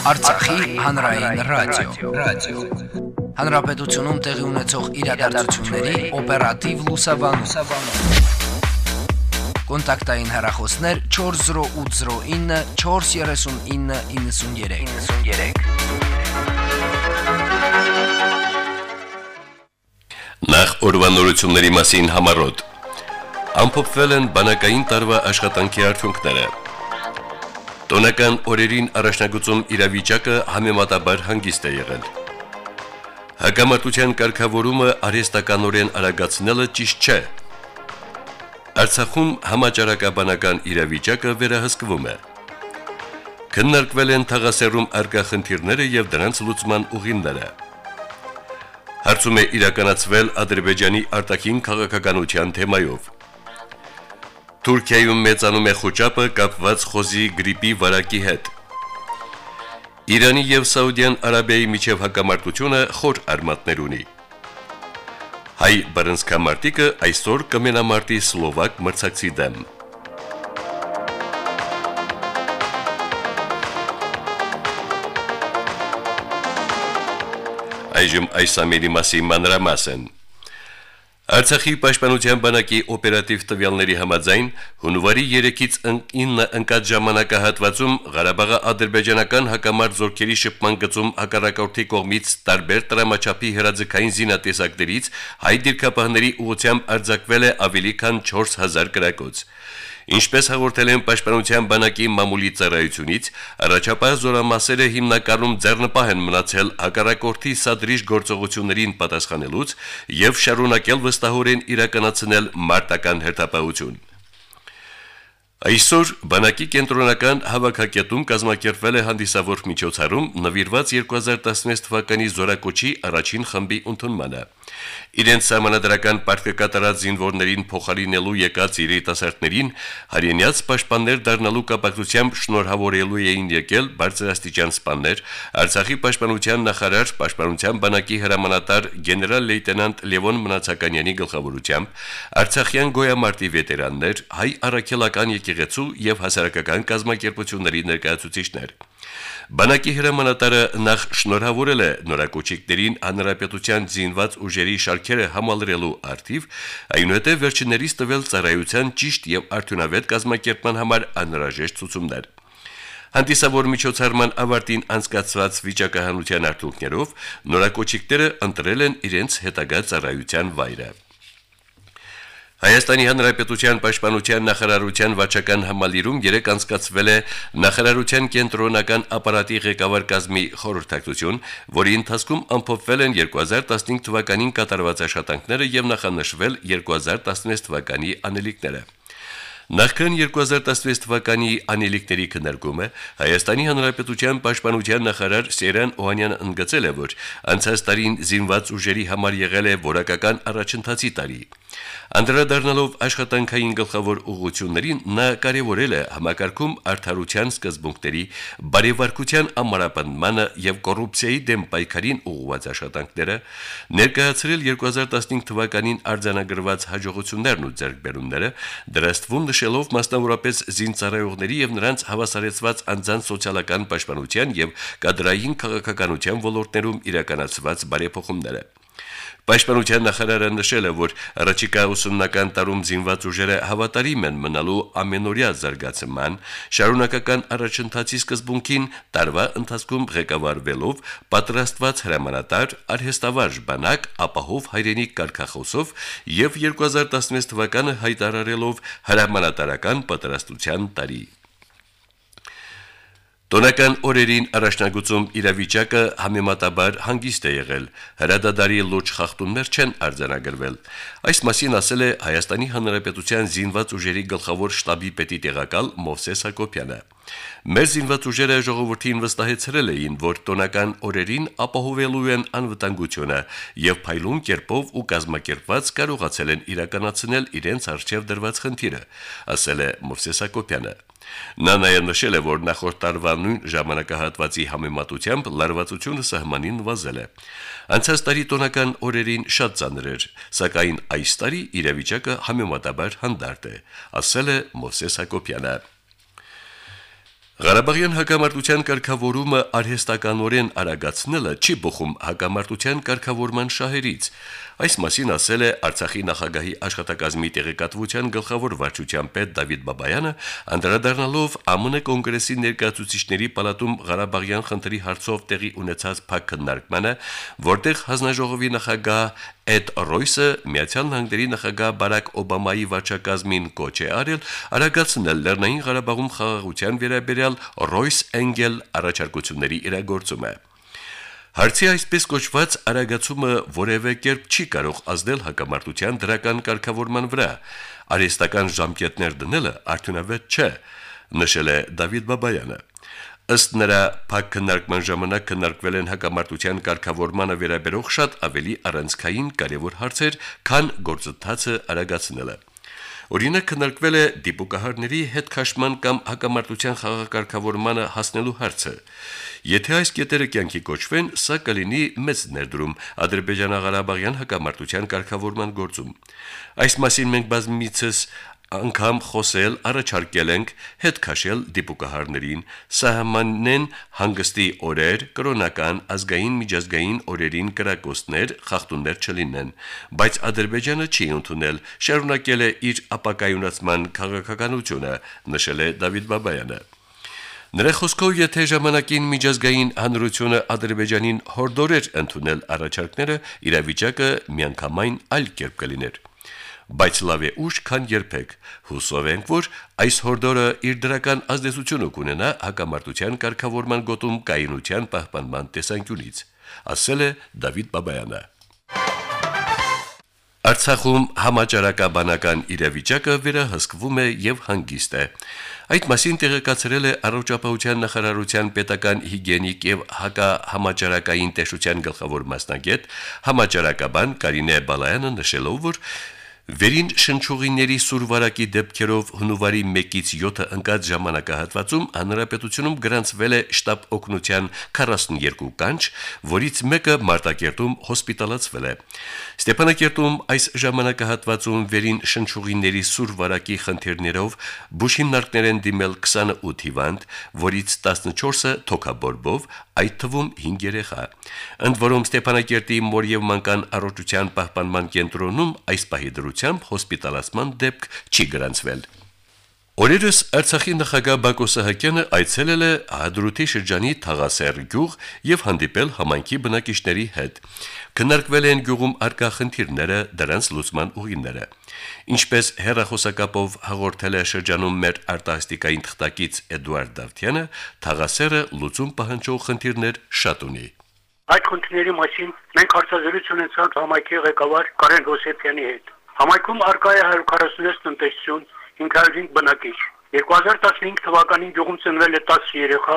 Արցախի հանրային ռադիո, ռադիո։ Հանրապետությունում տեղի ունեցող իրադարձությունների օպերատիվ լուսաբանում։ Կոնտակտային հեռախոսներ 40809 43993։ 93 Նախ ուրվանորությունների մասին համարոտ Ամփոփվել են բանակային տարվա աշխատանքի արդյունքները։ Տոնական օրերին առաջնագծում իրավիճակը համեմատաբար հանգիստ է եղել։ Հակամարտության կարգավորումը արհեստականորեն արագացնելը ճիշտ չէ։ Արցախում համաճարակաբանական իրավիճակը վերահսկվում է։ Քննարկվել են թաղասերում արկա խնդիրները եւ դրանց լուծման ուղիները։ Հարցում է իրականացվել Ադրբեջանի արտաքին քաղաքականության թեմայով։ Թուրքիայում մեծանում է խոճապը կապված խոզի գրիպի վարակի հետ։ Իրանի եւ Սաուդյան Արաբիայի միջև հակամարտությունը խոր արմատներ ունի։ Հայ բռնցքամարտիկը այսօր կմենամարտի սլովակ մրցակցի դեմ։ Այժմ այս ամենի մասին մանրամասն։ Արցախի պաշտպանության բանակի օպերատիվ տվյալների համաձայն հունվարի 3-ից 9 ընկած ժամանակահատվածում Ղարաբաղի ադրբեջանական հակամարտ զորքերի շփման գծում հակառակորդի կողմից տարբեր տրամաչափի հրաձգային զինատեսակներից հայ դիրքապահների ուղությամբ արձակվել է ավելի քան 4000 գրակոց։ Ինչպես հաղորդել են Պաշտպանության բանակի մամուլի ծառայությունից, առաջապահ զորամասերը հիմնականում ձեռնպահ են մնացել հակառակորդի սադրիչ գործողություններին պատասխանելուց եւ շարունակել վստահորեն իրականացնել մարտական հերթապահություն։ Այսօր բանակի կենտրոնական հավաքակետում կազմակերպվել է հանդիսավոր միջոցառում նվիրված 2016 թվականի զորակոչի առաջին խմբի ընդունմանը։ Իրենց համանդրական պարտքը կատարած զինվորներին փոխարինելու եկած երիտասարդներին հայրենյաց պաշտպաններ դառնալու կապակցությամբ շնորհավորելու էին եկել բարձրաստիճան սպաներ Արցախի պաշտպանության նախարար պաշտպանության բանակի հրամանատար գեներալ լեյտենանտ Լևոն Մնացականյանի գլխավորությամբ Արցախյան գոյամարտի վետերաններ հայ առաքելական եկեղեցու եւ հասարակական կազմակերպությունների ներկայացուցիչներ Բանակի հրամանատարը նախ շնորհավորել է նորակոչիկներին հանրապետության զինված ուժերի շարքերը համալրելու արդիվ, այնուհետև վերջիններիս տվել ծառայության ճիշտ եւ արդյունավետ կազմակերպման համար անհրաժեշտ ցուցումներ։ Հանդիսավոր միջոցառման ավարտին անցկացված վիճակահանության արդյունքներով նորակոչիկները ընտրել են իրենց հետագա ծառայության վայրը։ Հայաստանի Հանրապետության Պաշտպանության նախարարության վարչական համալիրում երեք անցկացվել է նախարարության կենտրոնական ապարատի ղեկավար կազմի խորհրդակցություն, որի ընթացքում ամփոփվել են 2015 թվականին կատարված աշխատանքները եւ նախանշվել 2016 թվականի անելիքները։ Նախքան 2016 թվականի անելիքների քննարկումը Հայաստանի Հանրապետության Պաշտպանության նախարար Սերան Օհանյանը ընդգծել է, որ անցած տարին զինված ուժերի համար եղել է որակական առաջընթացի տարի։ Անդրադառնալով աշխատանքային գլխավոր ուղղություններին նա կարևորել է համակարգում արդարության սկզբունքների, բարեվարկության ամրապնդմանը եւ կոռուպցիայի դեմ պայքարին ուղղված աշխատանքները, ներկայացրել 2015 թվականին արձանագրված հաջողություններն ու ձեռքբերումները, դրաստվում նշելով մասնավորապես զինծառայողների եւ նրանց հավասարեցված անձանց սոցիալական պաշտպանության եւ կադրային քաղաքականության ոլորտներում իրականացված բարեփոխումները։ Պաշտպանության նախարարը նշել է, որ առաջիկա ուսումնական տարում զինված ուժերը հավատարիմ են մնալու ամենօրյա զարգացման, շարունակական առաջընթացի սկզբունքին տարվա ընթացքում ղեկավարվելով պատրաստված հրամանատար արհեստավարժ բանակ ապահով հայրենիք կարգախոսով եւ 2016 թվականը հայտարարելով հրամանատարական պատրաստության տարի։ Տոնական օրերին առաջնագծում իրավիճակը համեմատաբար հանգիստ է եղել։ Հրադադարի լուրջ խախտումներ չեն արձանագրվել։ Այս մասին ասել է Հայաստանի Հանրապետության զինված ուժերի գլխավոր շտաբի պետի տեղակալ Մովսես Հակոբյանը։ Մեր զինված ուժերը ժողովրդին վստահեցրել էին, որ տոնական օրերին ապահովելու են անվտանգությունը եւ փայլուն կերպով ու կազմակերպված կարողացել են իրականացնել իրենց արժեվ դրված խնդիրը, ասել է Մովսես Հակոբյանը։ Նա նաև նշել է, որ նախորդ տարվա նույն ժամանակահատվածի համեմատությամբ լարվածությունը սահմանին նվազել է։ Անցած տարի տոնական օրերին շատ ծանր էր, սակայն այս տարի իրավիճակը համեմատաբար հանդարտ է, ասել է Մովսես Հակոբյանը։ Ղարաբաղյան հակամարտության կարգավորումը արհեստականորեն արագացնելը չի բխում հակամարտության կարգավորման շահերից։ Այս մասին ասել է Արցախի նախագահի աշխատակազմի տեղեկատվության գլխավոր վարչության պետ Դավիթ Բաբայանը, անդրադառնալով ԱՄՆ կոնգրեսի ներկայացուցիչների պալատում Ղարաբաղյան խնդրի հարցով տեղի ունեցած փակ քննարկմանը, որտեղ հանձնաժողովի նախագահ Էդ Ռոյսը Միացյալ Նահանգների նախագահ Բարակ Օբամայի վարչակազմին կոչ է արել արագացնել Լեռնային Ղարաբաղում խաղաղության վերաբերյալ Ռոյս-Էնգել առաջարկությունների իրագործումը։ Հարցի այսպես կոչված արագացումը որևէ կերպ չի կարող ազդել հակամարտության դրական կարգավորման վրա։ Արեստական ժամկետներ դնելը արդյունավետ չէ, նշել է Դավիթ Բաբայանը։ Ըստ նրա, փակ քննարկման ժամանակ քննարկվել են հակամարտության կարգավորմանը վերաբերող շատ ավելի առանցքային կարևոր հարցեր, քան գործընթացը արագացնելը։ Օրինակ քննարկվել է դիպուկահարների հետ քաշման կամ հակամարտության խաղակարգավորմանը հասնելու հարցը։ Եթե այս կետերը կյանքի կոչվեն, սա կլինի մեծ ներդրում Ադրբեջանա-Ղարաբաղյան հակամարտության կարգավորման գործում։ Այս մասին մենք բազմիցս անգամ խոսել, առաջարկել ենք հետ քաշել դիպուկահարներին, սահմանեն հանգստի օրեր, կրոնական, ազգային, միջազգային օրերին կրակոստներ, խախտումներ չլինեն, բայց Ադրբեջանը չի ընդունել, շարունակել է իր ապակայունացման քաղաքականությունը, նշել է Դավիթ Բաբայանը։ Նրա խոսքով, եթե ժամանակին միջազգային հանրությունը Ադրբեջանին հորդորեր ընդունել առաջարկները, իրավիճակը միանգամայն այլ կերպ կլիներ բայց լավ է ուշ, քան երբեք։ Հուսով ենք, որ այս հորդորը իր դրական ազդեցությունը կունենա հակամարտության կարգավորման գոտում կայունության պահպանման տեսանկյունից, ասել է Դավիթ Բաբայանը։ Արցախում համաճարակաբանական իրավիճակը վերահսկվում է եւ հանգիստ է։ Այդ մասին տեղեկացրել է առողջապահության նախարարության պետական հիգիենիկ եւ հակահամաճարակային տեսության գլխավոր մասնագետ համաճարակաբան Կարինե Բալայանը նշելով, որ Վերին շնչուղիների սուրվարակի դեպքերով հունվարի 1-ից 7-ը ընկած ժամանակահատվածում հանրապետությունում գրանցվել է շտաբ օգնության 42 կանչ, որից մեկը Մարտակերտում հոսպիտալացվել է։ Ստեփանակերտում այս ժամանակահատվածում վերին շնչուղիների սուրվարակի խնդիրներով բուժհիմնարկներ են դիմել 28 հիվանդ, որից 14-ը թոքաբորբով, այդ թվում 5 երեխա։ Ընդ որում Ստեփանակերտի մոր եւ մանկան առողջության պահպանման կենտրոնում այս պահի դրությամբ հոսպիտալացման դեպք չի գրանցվել։ Օրերս Արցախի նախագահ Բակո Սահակյանը այցելել է Հադրութի շրջանի Թաղասեր գյուղ եւ հանդիպել համայնքի բնակիչների հետ։ Քննարկվել են գյուղում արկա խնդիրները, դրանց լուծման ուղիները։ Ինչպես հերախոսակապով հաղորդել է շրջանում մեր արտասթիկային թղթակից Էդուարդ Դավթյանը, Թաղասերը լուծում պահանջող խնդիրներ շատ ունի։ Այդ խնդիրների մասին մենք հարցազրույց ունեցանք համայնքի ղեկավար Կարեն Հոսեփյանի հետ։ Համայնքում արկա է 146 տնտեսություն, 505 բնակիչ։ 2015 թվականին գյուղում ծնվել է 10 երեխա,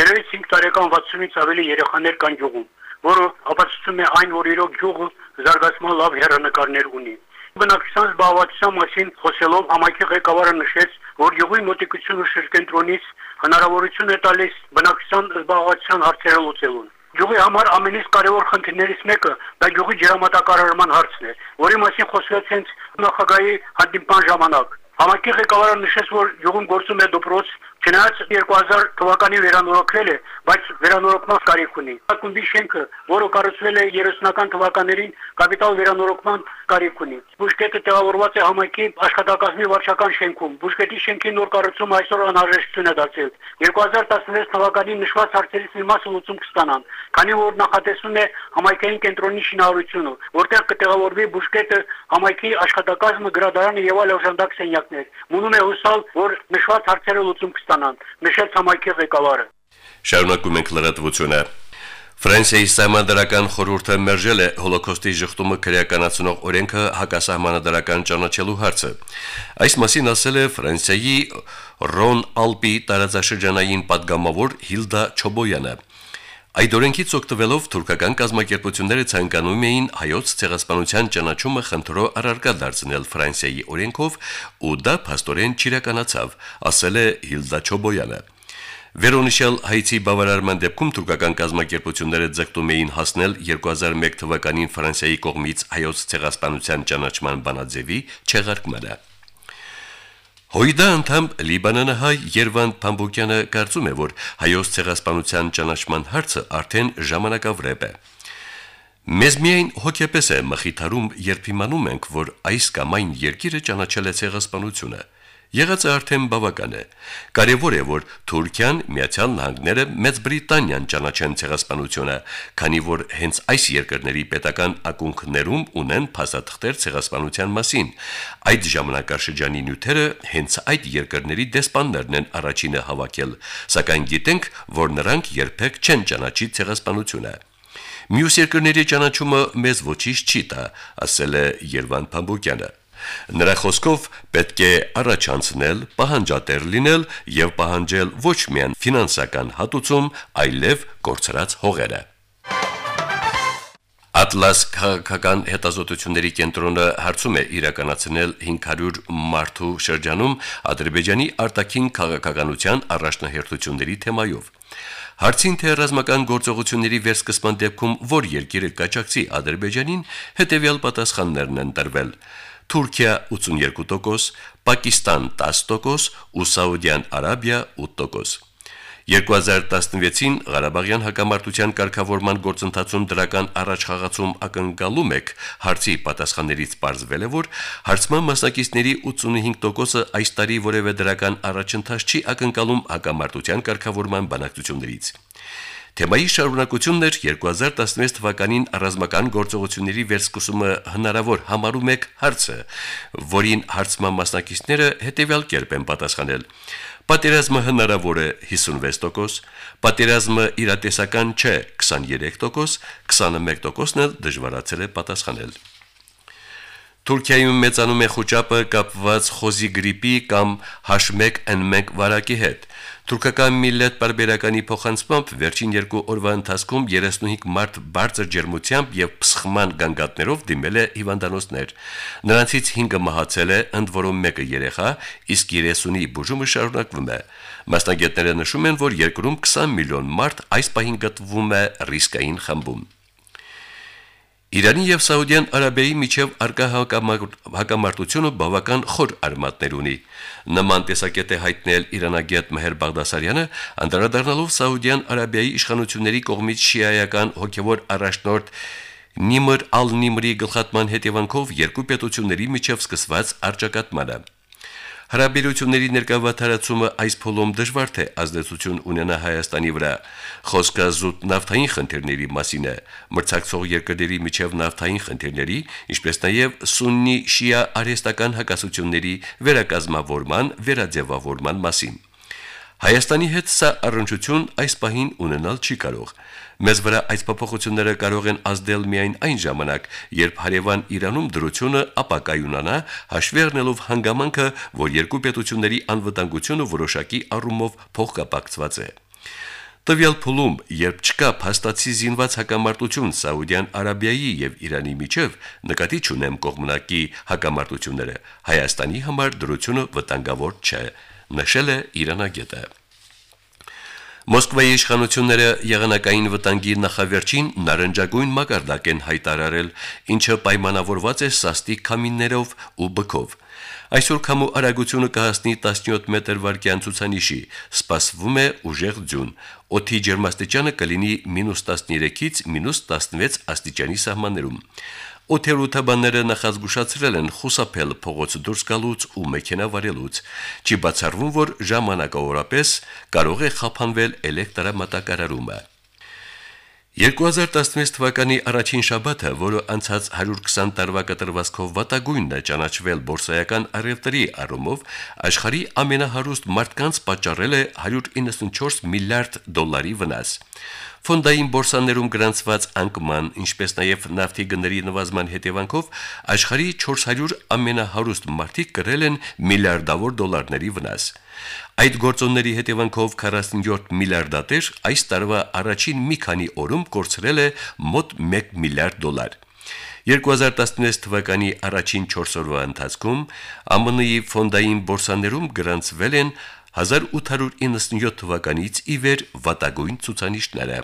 0-ից 5 տարեկան 60-ից ավելի երեխաներ կան գյուղում որը ապացուցում է այն, որ իրոք գյուղը զարգացման լավ հերանեկարներ ունի։ Բնակչության զբաղվածության մասին խոսելով համայնքի ղեկավարը նշեց, որ յուղի մոտիկությունը շրջենտրոնից հնարավորություն է տալիս բնակչության զբաղվածության հարցերը լուծելուն։ Գյուղի համար ամենից կարևոր խնդիրներից մեկը դա գյուղի ջրամատակարարման հարցն է, որի մասին խոսվեց հենց նախագահի հանդիպման ժամանակ։ Համակի ղեկավարը նշեց, որ յուղում գործում է դպրոց, Չնայած 2000 թվականին վերանորոգվել է, բայց վերանորոգման կարիք ունի։ Ակումբի շենքը, որը կառուցվել է 30-ական թվականներին, կապիտալ վերանորոգման կարիք ունի։ Բուժկետը տեղավորված է համայնքի աշխատակազմի վարչական շենքում։ Բուժկետի շենքի նոր կառուցումը այսօր անհրաժեշտություն է դարձել։ 2016 թվականին նշված հարցերից մի մասը լուծում կստանան, քանի որ նախատեսվում է համայնքային կենտրոնի շինարարությունը, որտեղ կտեղավորվի բուժկետը, համայնքի աշխատակազմը, գրադարանը եւ այլ օժանդակ սենյակներ։ Մնում է հուսալ, որ նշված հարցերը լուծում կստանան ստանան, նշեց համայնքի ղեկավարը։ Շարունակում ենք լրատվությունը։ Ֆրանսիայի համանդրական խորհուրդը մերժել է հոլոկոստի ժխտումը քրեականացնող օրենքը հակասահմանադրական ճանաչելու հարցը։ Այս մասին ասել է Ֆրանսիայի Ռոն Ալպի տարածաշրջանային падգամավոր Հիլդա Չոբոյանը։ Այդ օրենքից օգտվելով թուրքական կազմակերպությունները ցանկանում էին հայոց ցեղասպանության ճանաչումը խնդրո առարկա դարձնել Ֆրանսիայի օրենքով, ու դա փաստորեն չիրականացավ, ասել է Հիլդա Չոբոյանը։ Վերոնիշալ հայցի բավարարման դեպքում թուրքական կազմակերպությունները ձգտում էին հասնել 2001 թվականին Ֆրանսիայի կողմից հայոց ցեղասպանության ճանաչման բանաձևի չեղարկմանը։ Հույդա անդամ Լիբանանահայ Երվան Փամբուկյանը կարծում է, որ հայոց ցեղասպանության ճանաչման հարցը արդեն ժամանակավրեպ է։ Մեզ միայն հոգեպես է մխիթարում, երբ իմանում ենք, որ այս կամ այն երկիրը ճանաչել է ցեղասպանությունը։ Եղածը արդեն բավական է։ Կարևոր է, որ Թուրքիան, Միացյալ Նահանգները, Մեծ Բրիտանիան ճանաչեն ցեղասպանությունը, քանի որ հենց այս երկրների պետական ակունքներում ունեն փաստաթղթեր ցեղասպանության մասին։ Այդ ժամանակաշրջանի նյութերը հենց այդ երկրների դեսպաններն են առաջինը հավաքել, սակայն գիտենք, որ նրանք երբեք չեն ճանաչի ցեղասպանությունը։ Մյուս երկրների ճանաչումը մեզ ոչինչ չի տա, ասել է Երվան Փամբուկյանը։ Նրա խոսքով պետք է առաջանցնել, պահանջատեր լինել եւ պահանջել ոչ միայն ֆինանսական հատուցում, այլև կորցրած հողերը։ Atlas քաղաքական հետազոտությունների կենտրոնը հարցում է իրականացնել 500 մարդու շրջանում Ադրբեջանի արտաքին քաղաքականության առաջնահերթությունների թեմայով։ Հարցին թե ռազմական գործողությունների վերսկսման դեպքում որ երկիրը կաճակցի Ադրբեջանին, հետեւյալ պատասխաններն են տրվել։ Թուրքիա 82%, Պակիստան 10% ու Սաուդյան Արաբիա 8%։ 2016-ին Ղարաբաղյան հակամարտության կարգավորման գործընթացում դրական առաջխաղացում ակնկալում եք հարցի պատասխաններից ողջվել է որ հարցման մասնակիցների 85%-ը այս տարի որևէ դրական առաջընթաց չի ակնկալում հակամարտության կարգավորման բանակցություններից Թեմայի շարունակությունն էր 2016 թվականին ռազմական գործողությունների վերսկսումը հնարավոր համարում եք հարցը, որին հարցման մասնակիցները հետևյալ կերպ են պատասխանել. Պատերազմը հնարավոր է 56%, պատերազմը իրատեսական չէ 23%, 21%-ն էլ դժվարացել է պատասխանել։ Թուրքիայում մեծանում է խոճապը կապված խոզի գրիպի կամ H1N1 վարակի հետ։ Թուրքական միլլետ բարբերականի փոխանցմամբ վերջին երկու օրվա ընթացքում 35 մարդ բարձր ջերմությամբ եւ փսխման գանգատներով դիմել է հիվանդանոցներ։ Նրանցից 5-ը մահացել է, ընդ որում մեկը երեխա, իսկ 30-ի բուժումը շարունակվում է։ Մասնագետները նշում են, որ երկրում 20 միլիոն մարդ այս պահին գտնվում է ռիսկային խմբում։ Իրանի եւ Սաուդյան Արաբիայի միջև արկա հակամարտությունը բավական խոր արմատներ ունի։ Նման տեսակետ է հայտնել Իրանագետ Մեհեր Բաղդասարյանը, անդրադառնալով Սաուդյան Արաբիայի իշխանությունների կողմից շիայական հոգևոր առաջնորդ Նիմր ալ-Նիմրի գլխատման հետևանքով երկու պետությունների միջև սկսված արճակատմանը։ Հարաբերությունների ներկայացումը այս փոլում դժվար թե ազդեցություն ունենա Հայաստանի վրա։ Խոսքը զուտ նավթային խնդիրների մասին է, մրցակցող երկրների միջև նավթային խնդիրների, ինչպես նաև սուննի շիա արհեստական հակասությունների վերակազմավորման, վերաձևավորման մասին։ Հայաստանի հետ սա առնչություն այս պահին ունենալ չի կարող։ Մեզ վրա այս փոփոխությունները կարող են ազդել միայն այն ժամանակ, երբ հարևան Իրանում դրությունը ապակայունանա, հաշվի առնելով հանգամանքը, որ երկու պետությունների անվտանգությունը որոշակի առումով փոխկապակցված է։ Տվյալ փուլում, երբ չկա փաստացի զինված հակամարտություն Սաուդյան Արաբիայի եւ Իրանի միջև, նկատի չունեմ կողմնակի հակամարտությունները, Հայաստանի համար դրությունը վտանգավոր չէ նշել է Իրանագետը։ Մոսկվայի իշխանությունները եղանակային վտանգի նախավերջին նարնջագույն մակարդակ են հայտարարել, ինչը պայմանավորված է սաստիկ քամիներով ու բքով։ Այսօր քամու արագությունը կհասնի 17 մետր վարկյան ցուցանիշի, սպասվում է ուժեղ ձյուն։ Օդի ջերմաստիճանը կլինի -13-ից -16 աստիճանի սահմաններում։ Օթերութաբանները նախազգուշացրել են խուսափել փողոց դուրս գալուց ու մեքենա վարելուց։ Չի բացառվում, որ ժամանակավորապես կարող է խափանվել էլեկտրամատակարարումը։ 2016 թվականի առաջին շաբաթը, որը անցած 120 տարվա կտրվածքով վատագույնն է ճանաչվել բորսայական առևտրի առումով, աշխարհի ամենահարուստ մարդկանց պատճառել է 194 միլիարդ դոլարի վնաս։ Ֆոնդային բորսաներում գրանցված անկման, ինչպես նաև նավթի գների նվազման հետևանքով աշխարհի 400 ամենահարուստ մարդիկ կրել են միլիարդավոր դոլարների վնաս։ Այդ գործոնների հետևանքով 47 միլիարդատեր այս տարվա առաջին մի քանի օրում կորցրել է մոտ 1 միլիարդ դոլար։ 2016 թվականի առաջին 4 օրվա ընթացքում ԱՄՆ-ի ֆոնդային բորսաներում գրանցվել են 1897 թվականից ի վեր վատագույն ցուցանիշները։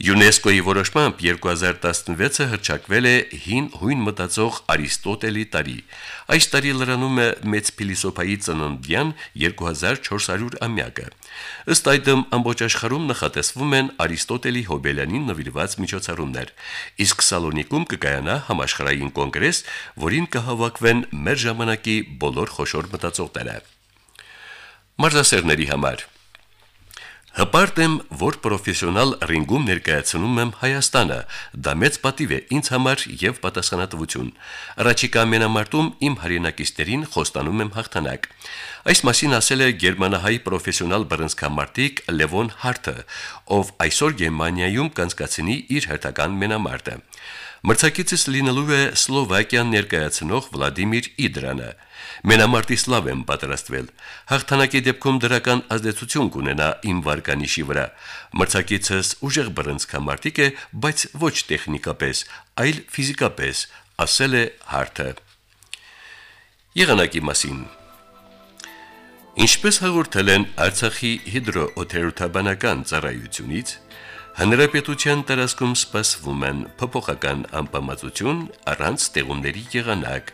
ՅՈՒՆԵՍԿՕ-ի որոշմամբ 2016-ը հրճակվել է հին հույն մտածող Արիստոտելի տարի։ Այս տարի լրանում է մեծ փիլիսոփայի ծննդյան 2400-ամյակը։ Ըստ այդմ ամբողջ աշխարհում նախատեսվում են Արիստոտելի Հոբելյանին նվիրված միջոցառումներ, իսկ Սալոնիկում կկայանա համաշխարհային կոնգրես, որին կհավաքվեն մեր ժամանակի բոլոր խոշոր մտածողները։ Մարզասերների համար Հպարտ եմ, որ պրոֆեսիոնալ ռինգում ներկայացնում եմ Հայաստանը։ Դա մեծ պատիվ է ինձ համար եւ պատասխանատվություն։ Առաջիկա ամենամարտում իմ հայրենակիցներին խոստանում եմ հաղթանակ։ Այս մասին ասել է գերմանահայ պրոֆեսիոնալ բռնցքամարտիկ Լևոն Հարթը, ով այսօր Գերմանիայում կանցկացնի իր հերթական մենամարտը։ Մրցակիցս լինելու է Սլովակիան ներկայացնող Վլադիմիր Իդրանը։ Մենամարտի սլավ եմ պատրաստվել։ Հաղթանակի դեպքում դրական ազդեցություն կունենա իմ վարկանիշի վրա։ Մրցակիցս ուժեղ բռնցքամարտիկ է, բայց ոչ տեխնիկապես, այլ ֆիզիկապես, ասել է Հարթը։ Եղանակի մասին Ինչպես հաղորդել են Արցախի հիդրոօթերոթաբանական ծառայությունից, Հանրապետության տարածքում սպասվում են փոփոխական անբավարարություն առանց ստեղումների եղանակ։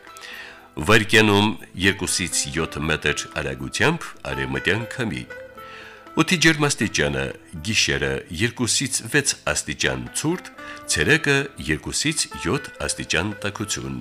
Վարկյանում 2-ից 7 մետր արագությամբ արևմտյան քամի։ Օդի ջերմաստիճանը՝ գիշերը 2-ից 6 աստիճան ցուրտ, ցերեկը 2-ից 7 աստիճան տաքություն։